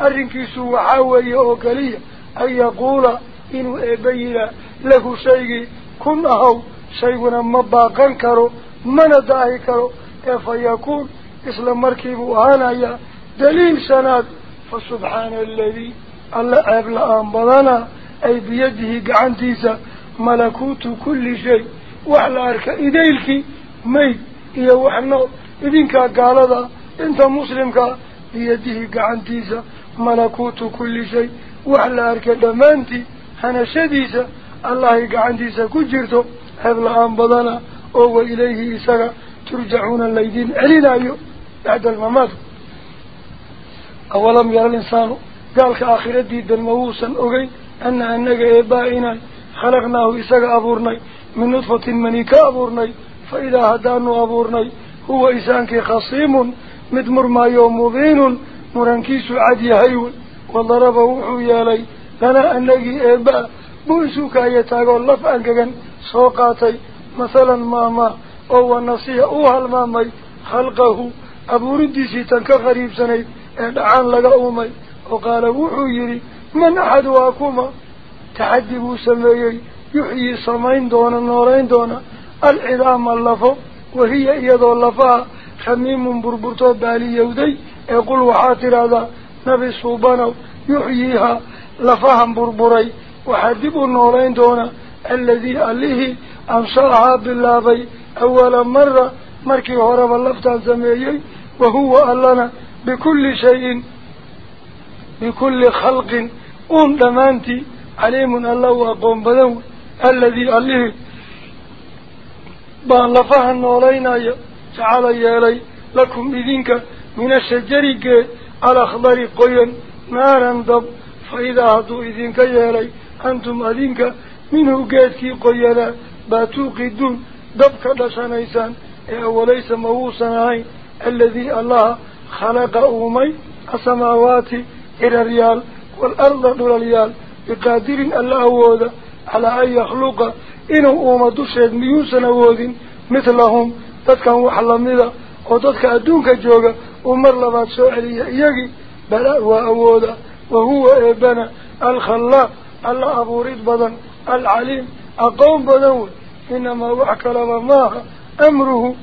العليم وهو البيقان دليل أفراد إنما وحك لما أمره فبأرنتي سوى إذا أراد مركو إبربو شيئا إيجاد شيء شيء أحيسيو سمايو حدور ربو أرنكي سوى حاوي أوكالية أن يقول إنو إبيلا له شيء كن أهو شيئنا مباقا كرو من داهي كرو فيكون إسلام مركب وهانا دليل سناد فسبحان الذي الله أبلا أنبضنا أي بيده قعنتيسا ملكوت كل شيء. وعلى أرك دمانتي أنا شديسا الله قعنتيسا كجرته أبلا أنبضنا أو إليه إساق ترجعون الليدين. علينا بعد الممات. أولم يرى الإنسان. قال كآخرة ديدا مووسا أغي أن أنك إبائنا خلقناه إساق أبورني من نطفة منيك مرنكيس عدي هيول وضرب وحو يالي لنا أنك إباء بوسوك يتاقوا اللف أنكا سوقاتي مثلا ماما أو النصيح أوها المامي خلقه أبو رديسي تنك غريب سنيد دعان لغا أومي وقال وحو يري من أحد واكوما تحدبوا سميي يحيي سمين دونا نورين دونا العظام خميم بربرتو بالي يودي يقول وحاتر هذا نبي صوبانو يحييها لفاهم بربري وحدبوا النورين دونا الذي أليه أنشأها بالله أول مرة مركي هرب اللفتان سميي وهو ألنا بكل شيء بكل خلق أم دمانتي عليم الله وقوم بدو الذي أليه. بان لفها النولين تعالى يالي لكم إذنك من الشجر الأخضر قيا نارا ضب فإذا هدوا إذنك يالي أنتم أذنك منه قيدك قيلا باتوقدون ضبك لشانيسان وليس مووسا الذي الله خلق أمي السماوات إلى الريال والأرض دول الريال بقادر الله أودا على أن يخلق إنه أمد الشيء ميوسا أود مثلهم تدكا وحلمدا وتدكا أدونك جوغا ومر لبات سوحلية إياقي بلاء وأودا وهو إبنا الخلاق الله أبو ريد بدن العليم أقوم بدن إنما وحكى لما أمره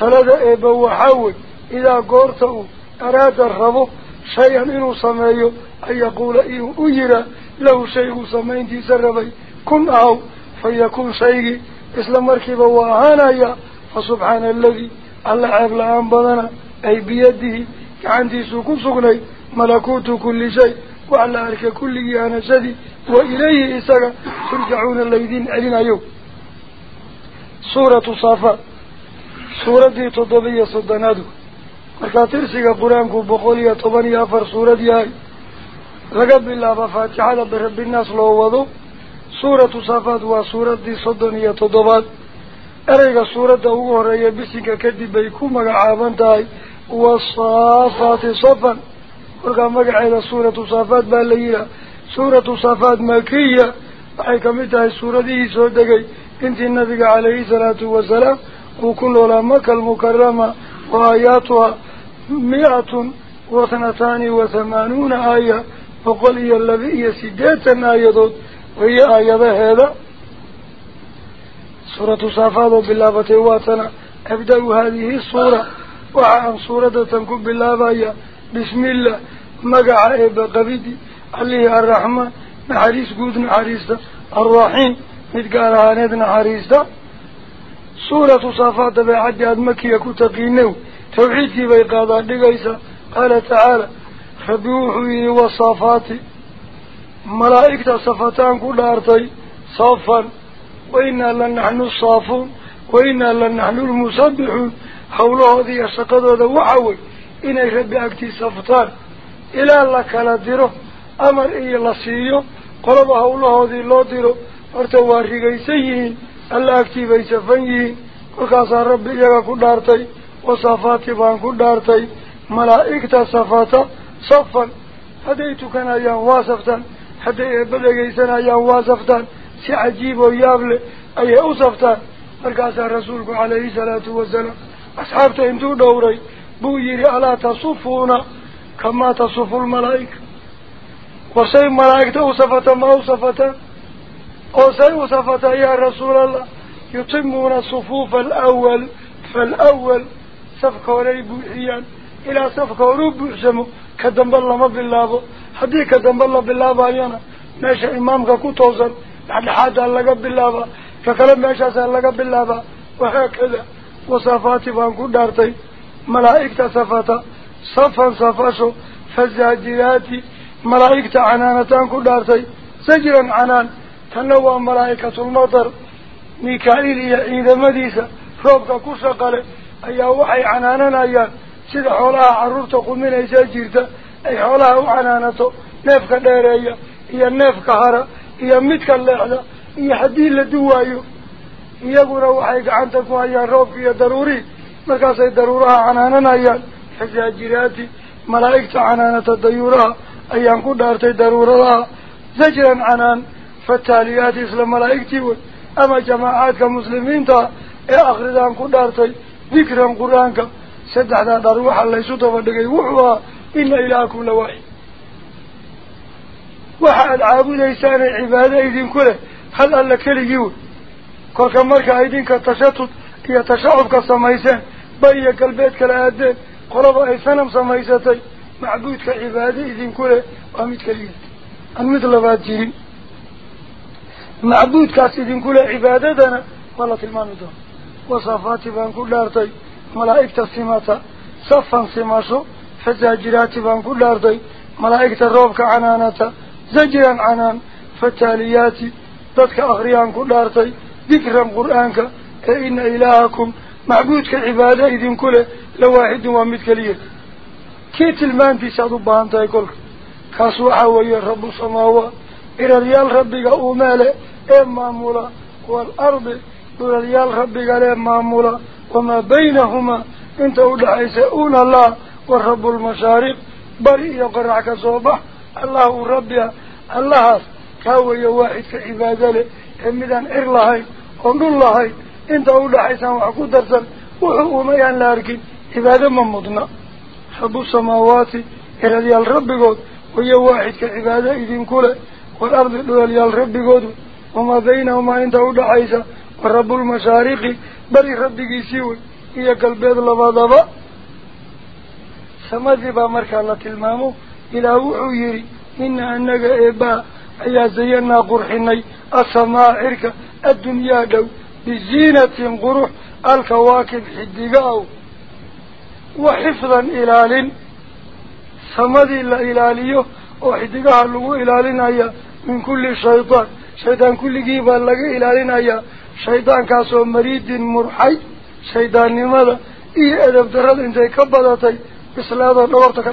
تلد إبا وحاول إذا قرته أراد الربو شيئا إنه سمايه أن يقول إنه أجرى له شيء سمين تسربي كن أو فيكون شيء إسلام مركب وآهانا فسبحان فسبحان الذي الله عب لعن بضنا أي بيده عندي سكو سكني ملكوت كل شيء وعلى أرك كل جيانا شدي وإليه إسرع ترجعون الذين ألين يوم سورة صافة سورة تضبية صدناده مكاترسي قرانك بقولي طباني أفر سورة دي رقب الله بفاتحة لبرب الناس لو وضو. سورة صافة وسورة دي صدنية تضبات bisinka kadib bay ku magacaaban tahay wasaafaati safan kolkaa magaceeda suuratu saafaad baa la yidhaha suuratu saafaad makiya waxay kamid tahay suuradihii soo degay انت النبي عليه الصلاة والسلام وكل مكة المكرمة وآياتها مئة واثنتان وثمانون آية وقل إيا الذي سورة صافات بالله واتنا. أبدأ هذه الصورة وعن سورة تنكب بالله بسم الله. مقع إبا قبيدي عليه الرحمن. نحريس قود نحريس الرحيم. متقال هانيد نحريس سورة صافات بعد مكية كتقينه. توحيدي بيقاضا لقيسا قال تعالى خبيوحي وصافات ملائكة صفتان كل أرطي صافا وإنا لنحن الصافون وإنا لنحن المصبحون حوله هذه الشقضة وحوي إنا يربي أكتي صفتان. إلى الله كلا ديره أمر إيا لسيو قلب حوله هذه الله ديره ارتوار رقيسيين الله أكتي بيسفنيين وكاسا ربي إياك كل أرطي وصفات بان كل أرطي ملائكة صفاتا. صفا كان أيام واصفتا هدي بدقيسان أيام واصفتا سي عجيب ويابل أي أصفتا مركاسا رسولك عليه الصلاة والسلام أصحابته انتو دوري بو يري ألا تصفون كما تصف الملائكة وسي ملائكة أصفتا ما أصفتا وسي أصفتا يا رسول الله يتمون الصفوف الأول فالأول صفك ولي بوحيان إلى صفك ورب بوحسمه كدنب الله ما بالله حدي كدنب الله بالله بايانا ماشا إمامك كتوزن لحد حاجة لك بالله ككلم ماشا سأل لك بالله وهكذا. وصفات بانكو دارتي. ملائكة صفاتا. صفا صفاشو. فالزاجرات ملائكة عنانتان كو دارتي. سجرا عنان. تنوى ملائكة المطر. ميكائيل إذا مديسة. روبك كشقل أي وحي عنانا أيان سيد حولها عرورتا قمين إيسا جيرتا أي حولها وعنانتو نفك ديريا هي نفك هرا هي متك اللحظة هي حدين لدوايو iyaguna waxay gacanta ku hayaan roobka iyo daruuri markaasay daruuraha canaananayaan xajaajiraati malaa'igta canaanata dayuuraha ayaan ku dhaartay daruuradaha zajran canaan fataaliyaati isla malaa'igtii wey ama jamaacaadka muslimiinta ee akridaan ku dhaartay dikran qur-aanka saddexdaa dhar waxa laysu daba dhigay wuxuu ahaa ina ilaahakum la waaxid وحال العابد إيسان العبادة إذن كله الله ألا كليو كل كمارك أيدين كالتشتت كي تشعبك السميسان بأي قلبتك الأدين قرب إيسان السميساتي معبود كالعبادة إذن كله أميد كليو أميد لبات جيرين. معبودك إذن كله عبادة دانا والله تلمان دون وصفات بان كل أرضي ملائك تصيماتا صفا سماشو حزاجرات بان كل أرضي ملائك تروبك عناناتا canaan fataaliyaati dadka akhriyaan ku dhaartay ذكرا قرآنك إن إلهكم معبودك عبادة إذن كله لواحد ومثك ليه كيت المان في سادو بانتا يقولك كاسوحا ويا رب السماوات إلى ريال ربك أمالة إما مولا والأرض إلى ريال ربك إما مولا وما بينهما إنت أدعي سؤون الله والرب المشارق بريء يقرعك الله ربي الله كاوي واحد كعبادة له midaan cir lahayn oon dhul lahayn inta u dhaxaysaan wax ku darsan wuxuu umayaan la arkin cibaado ma mudna rabu samaawaati eradyaal rabbigood wayo waaxidka cibaado idinku leh waalardi dhulalyaal rabbigood wamaa baynahumaa inta u dhaxaysa wa rabulmashaariqi beri rabbigiisii wey iyo galbeed labadaba samadii baa markaa la tilmaamo wuxuu yidhi ina anaga eebaa ayaa zayanaa qurxinay السماء عركة الدنيا دو بزينة قروح الكواكب حدقاء وحفظا إلال سمدي إلا إلاليه وحدقاء اللغو إلالين أيا من كل شيطان شيطان كل جيبا لغا إلالين أيا شيطان كاسو مريد مرحي شيطان لماذا إيه أدب درد انتي كبضتي بسلاة دورتك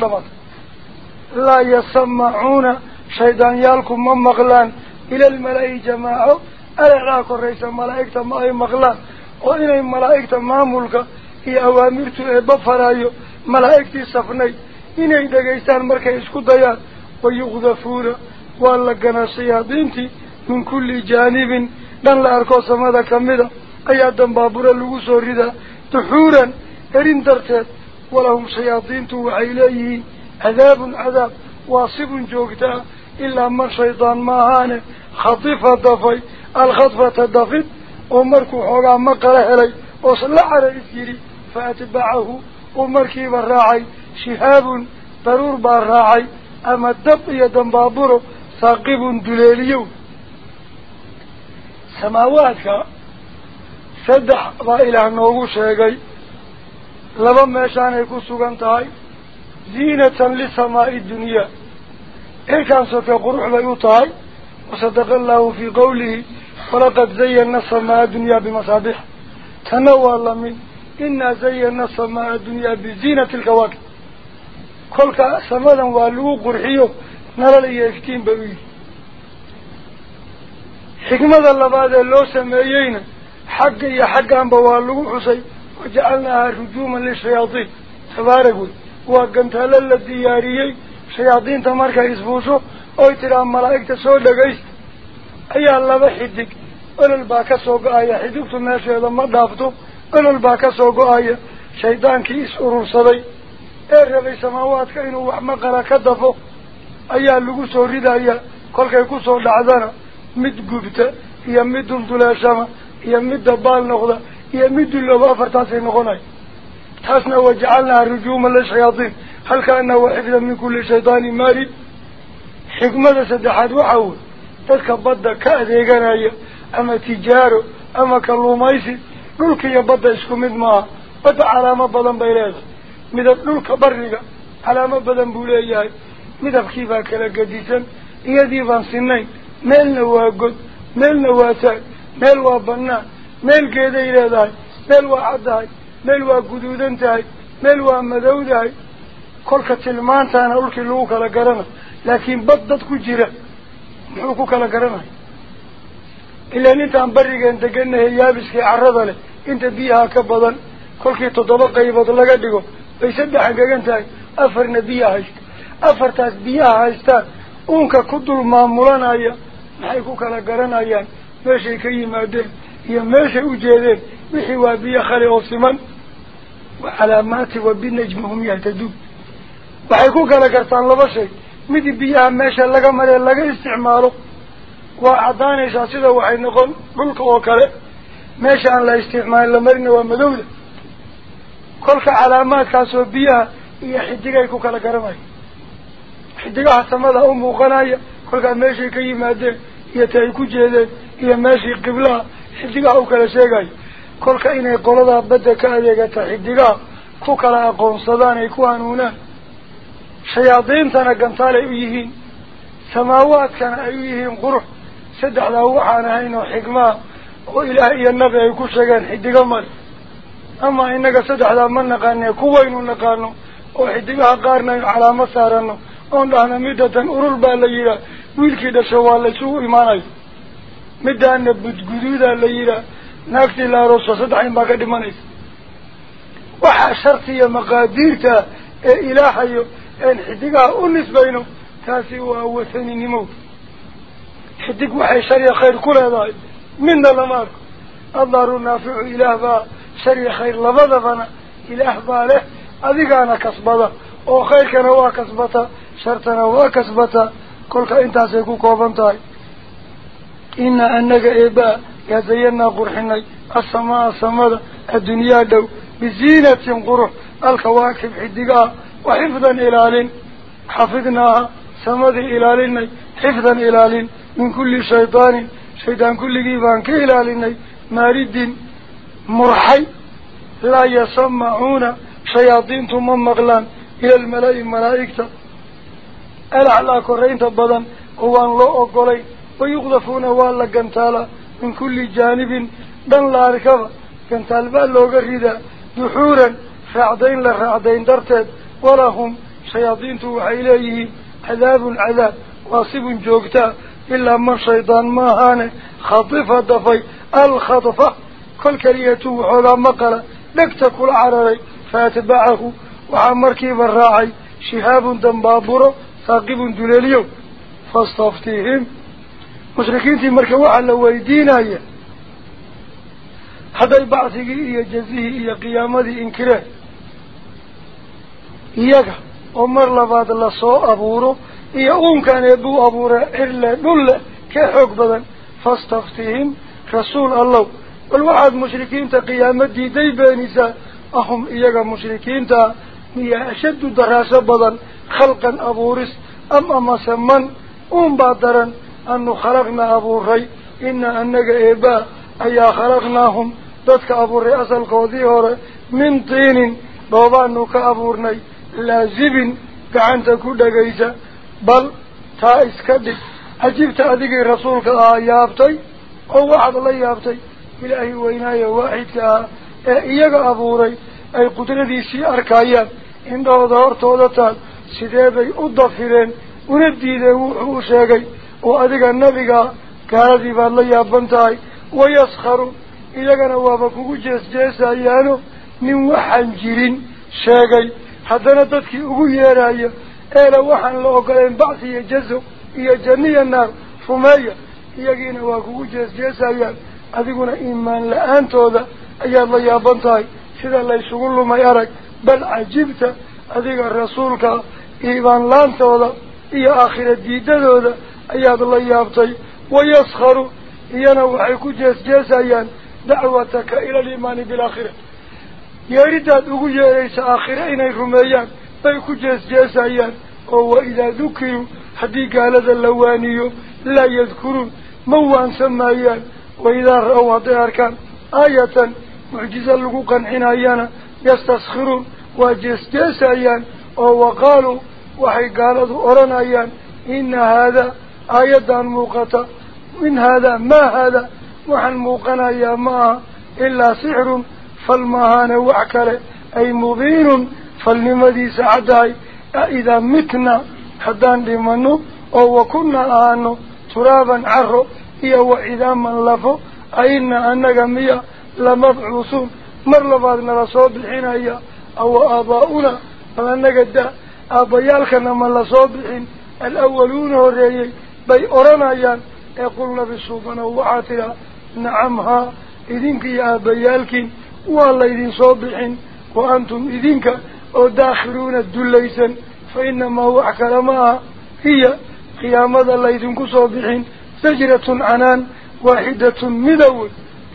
لا يسمعون شيطان يالكم من مغلان. إلى الملائكة جماعة. ألا راك الرئيس الملائكة ما هي مغلان. وإن الملائكة ما ملك هي أوامرته بفرايو ملائكة صفني إن إدقيستان مركا يسكو ويغذفون. والله قنا سيادينتي من كل جانب. samada kamida ayaa dambaabura lagu soo ridaa duxuuran erin darteed walahum shayaadiintu waxay leeyihiin cadaabun cadaab waasibun joogtaa ilaa man shaydaan maahaane khadifa dafay alkhadfata dafid oo markuu xoogaa maqala helay oo la cara is yidhi fa atbacahu uu markiiba raacay shihaabun daruur baa raacay ama dab iyo dambaaburo saaqibun duleeliyow samaawaadka saddex baa ilaah زينة لسماء الدنيا. إن كان سوف يقرح ليطاي وصدق الله في قوله ولقد زينا السماء الدنيا بمصابيح. تنوى الله من إنا زينا السماء الدنيا بزينة الكواكب. كلك سماء والو قرحيه نرى لي يفتين بوي. حكمة الله بعد لو سمعينا حق يا حق أنبوالو حسين وجعلناها رجوما للشياطين. تبارك الله. Oy tidhaa malaa'igta soo dhagaysta ayaa laba xidig olol baa ka soo go-aya xidigtu meesheeda ma dhaafto olol baa ka soo go-aya shaydaankii is urursaday ee rabay samaawaadka inuu wax maqala ka dafo ayaa lagu soo ridaya kolkay kusoo dhacdana mid gubta iyo mid dulduleeshama iyo mid dabaal noqda iyo mid dullooba afartaasay noqonay min kulli shaydaani maarid xikmada saddexaad waxa wey dadka badda ka adeeganaya ama tijaaro ama kalluumaysi dhulka iyo badda isku mid maaha badda calaamo badan bay leedahay midab dhulka bariga calaamo badan buu leeyahay midabkii baa kala gedisan iyadii baan sinayn meelna waa god meelna waa taag meel waa banaan meel geeday leedahay meel waa caddahay meel waa madowdahay kolka tilmaantaana dhulkii lagu kala garana laakiin bad dad ku jira muxuu ku kala garanaya ilaan intaan barigeen deganahay yaabiskii carrada leh inta biyaha ka badan kolkii toddoba qaybood laga dhigo bay saddex angegan tahay afarna biyaha haysta afartaas biyaha haystaan uunka ku dul maamulanaya maxay ku kala garanayaan meeshay ka yimaadeen iyo meeshay u jeedeen wixii waa biyo khali oo siman meesha laga maree laga isticmaalo waa caddaanaysaa sida waxay noqon dhulka oo kale meesha aan la isticmaalin la marina waa madowda kolka calaamaadkaasoo biyaha iyo xidigay ku kala garanaya xidigaha samada u muuqanaya kolkaa meeshay ka yimaadeen iyo ta ay ku jeedeen iyo meeshii qiblaha xidigaha u kala sheegayo hanuunaan shayaadiintana gantaal ay u yihiin samaawaadkana ay u yihiin qurux saddexdaa waxaan ahayn oo xigmaa oo ilaah iyo nabi ay ku sheegeen xidigo male ama inaga saddexdaa ma naqaane kuwaynu naqaano oo xidigaha qaarna aynu calaamo saarano oon dhahna midatan urur baa la yidhaah wiilkii dhasho waa la isugu imaanayo midaana budguduudaa la yidhaah baa ka dhimanaysa waxaa shartiya maqaadiirta ee ilaahayo een xidigaha u nisbayno taasi waa wathaninimo xidig waxay shariya khayr ku leedahay midna lama arko addaru naaficu ilaah baa shariya khayr labadabana ilaah baa leh adigaana kasbada oo khayrkana waa kasbata shartana waa kasbata kolka intaasay ku kooban tahay inaa anaga eebaa يا يزينا قرحنا السماء السماء الدنيا دو بزينة قرح الخواكب حدقاء وحفظا إلى لين حفظناها سماء إلى إلالين حفظا إلى إلالين. من كل شيطان شيطان كل جيبان كإلالين مارد مرحي لا يسمعون. شياطين ثم مغلان. إلى الملائكة ألا على كرين تبضا هو أن لا أقلي ويغذفون والا قنتالا من كل جانب بن لاركب كان طالبا لوغا غيدا دحورا. فعدين لرعدين درتد. ولهم شياطين تو عليه عذاب عذاب. واصب جوكتا إلا ما شيطان ما هان خطف دفي الخطفة كل حول على مقرة نكتك العرري فاتبعه. وعمركيب الراعي. شهاب دنبابورو. ثاقب دليليو. فاستفتيهم. Marka waxaa la weydiinaya hadday bacsigii iyo jazihii iyo qiyaamadii inkireen iyaga oo mar labaad lasoo abuuro iyo uunkan eebuu abuuray cirle dhulle ka xoog badan fastaftihim rasuul allow bal waxaad mushrikiinta qiyaamo diiday beenisaa ahum iyaga mushrikiintaa miyaa ashaddu daraasho badan khalqan abuuris am amase man uun baa daran khalaqnaa abuuray ina annaga eebaa ayaa khalaqnaahum dadka abuuray asalkoodii hore min tiinin dhoobaanu ka abuurnay laazibin gacanta ku dhagaysa bal taa iska dhig cajibta adigii rasuulka ahaa yaabtay oo waxaad la yaabtay ilaahay weynaaye waaxidka ahaa ee iyaga abuuray ay qudradiisii arkayaan indhahooda hortooda taal sidee bay u dafireen una diideen wuxuu u sheegay oo adiga nabigaa gaaladii baad la yaaban tahay wayaskharuun iyagana waaba kugu jeesjeesayaano nin waxaan jirin sheegay haddana dadkii ugu yeeraya eela waxaan la ogolayn bacsi iyo jazo iyo janniya naar rumeeya iyagiina waa kugu jeesjeesayaan adiguna iimaan la-aantooda ayaad la yaaban tahay sida laysugu lumay arag bal cajibta adiga rasuulka iimaan laantooda iyo aakhira diidadooda ayaad la yaabtay wayaskharu iyana waxay ku jeesjeesayaan دعوتك إلى الإيمان بالآخرة. يريداد أقول يريس آخرة إني رميان بيكو جيس جيس أيان. وإذا ذكروا حديق على ذا اللواني لا يذكرون موان سمايان وإذا رأوا هذا آية معجزة لقوقا حنايانا يستسخرون وجيس جيس أيان. وقالوا وحي قالوا أرنا أيان. إن هذا آيات موقتة من هذا ما هذا؟ وحن موقنا يا ما إلا سحر فالمهان وعكر أي مبين فلمدي سعداي إذا متنا حدان لمنه أو وكنا آنه ترابا عره هي وإذا من لفه أئنا أنك ميا لمبعوثون مر لفادنا لصوب الحين أي أو آباؤنا فلنك الداء آبيالك لما لصوب الحين الأولون هو الرجل bay odhanayaan ee qulna bisuubana waxaa tidhaa نعم ها إذنك يا أبيالك والله إذن صوبحين وأنتم إذنك وداخلون الدليسا فإنما هو أحكرمها هي قيامة الله إذنك صوبحين سجرة عنان واحدة مدول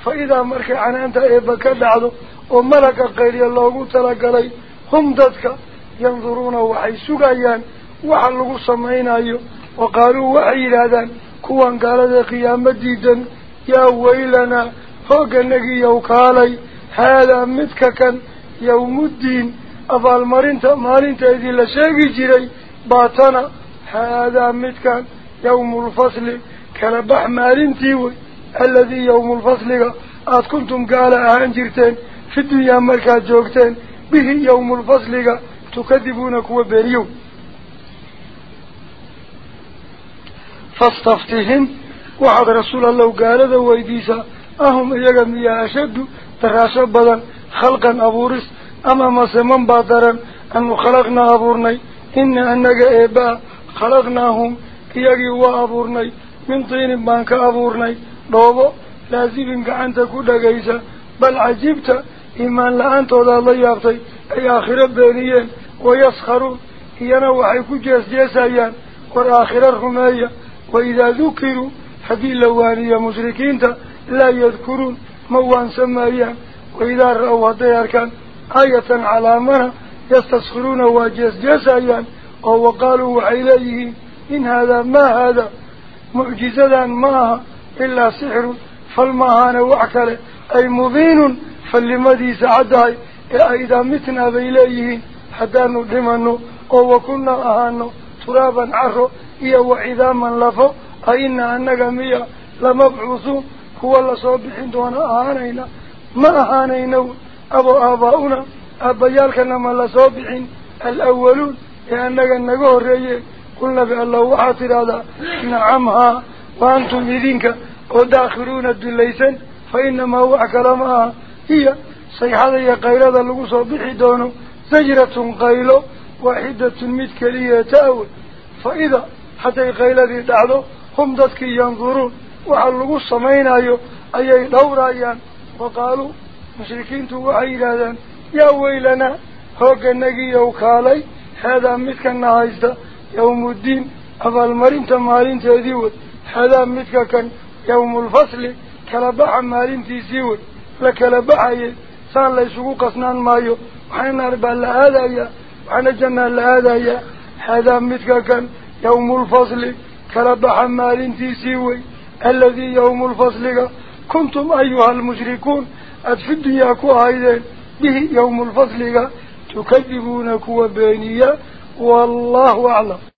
فإذا مرك عنان تأيبك دعضو وملك قيري الله تلك لي هم ذاتك ينظرون وحي سقايان وحلقوا سمعين وقالوا وحي لذان كوان قال ذا قيامة جيدا. يا ويلنا فوق النقي يوكالي هذا متككا. يوم الدين أفعل مرنت مالنت إذن لشاقي جري باتنا هذا متكا يوم الفصل. كالبح مالنتي الذي يوم الفصل. أد كنتم قال أهانجرتين. في الدنيا مركات جوكتين. به يوم الفصل. تكذبونك وبريو فاستفتهم. وحد رسول الله قال ذا ويديسا أهم إيقا مياه أشد تراشا بدا خلقا أبورس أما مسمن بادرا أنه خلقنا أبورني. إن أنك إيبا خلقناهم إيقي وأبورني. من طين بانك أبورني. دوبو لازم أنت كودا قيسا بل عجبت إيمان لأنت وذا الله يابطي. أي آخر بينيين ويسخرون. إيانا وحيكو جيس جيسايان والآخر الرمية وإذا ذكروا حدي اللوانية مشركين لا يذكرون موان سمايا وإذا رأوا هذا كان آية على منها يستصخرون واجيس جسايا وقالوا وحيليه إن هذا ما هذا معجزة ما إلا سحر فالمهان وعكله أي مبين فالمدي سعدها؟ إذا متنا بإليه حتى ندمنه وكنا أهانه ترابا إيا وعظاما لفو أين أنك ميا لمبعوثون هو الله صبحين دون أهانينا ما أهانينا أبو آباؤنا أبيالك لما لصبحين الأولون لأنك النقوه الرئي قلنا بالله وحاطر هذا نعمها وأنتم إذنك وداخلون الدليسان فإنما هو أكلمها هي صيحة هي قيلة اللي صبحي دونه زجرة قيلة واحدة متكلية تأول فإذا حتى قيلة دعوه hum dadkii yanduruun waxa lagu samaynayo ayay dhowrayaan waqaaluu mushrikiintu waxay yidhaahdaan yaa weylanaa hoogganagiiyow kaalay haadaa midkana haysta yawmuddiin abaalmarinta maalinteedii wey haadaa midka kan yawmulfasli kala baxa maalintiisii wey la kala baxayay saan la isugu qasnaan maayo waxna naar baa la aadayaa waxna jannaa la aadayaa haadaa يوم الفصل كرب حمال في تيسيوي الذي يوم الفصل كنتم أيها المشركون في الدنيا كوهيدا به يوم الفصل تكذبونك وبانيا والله أعلم.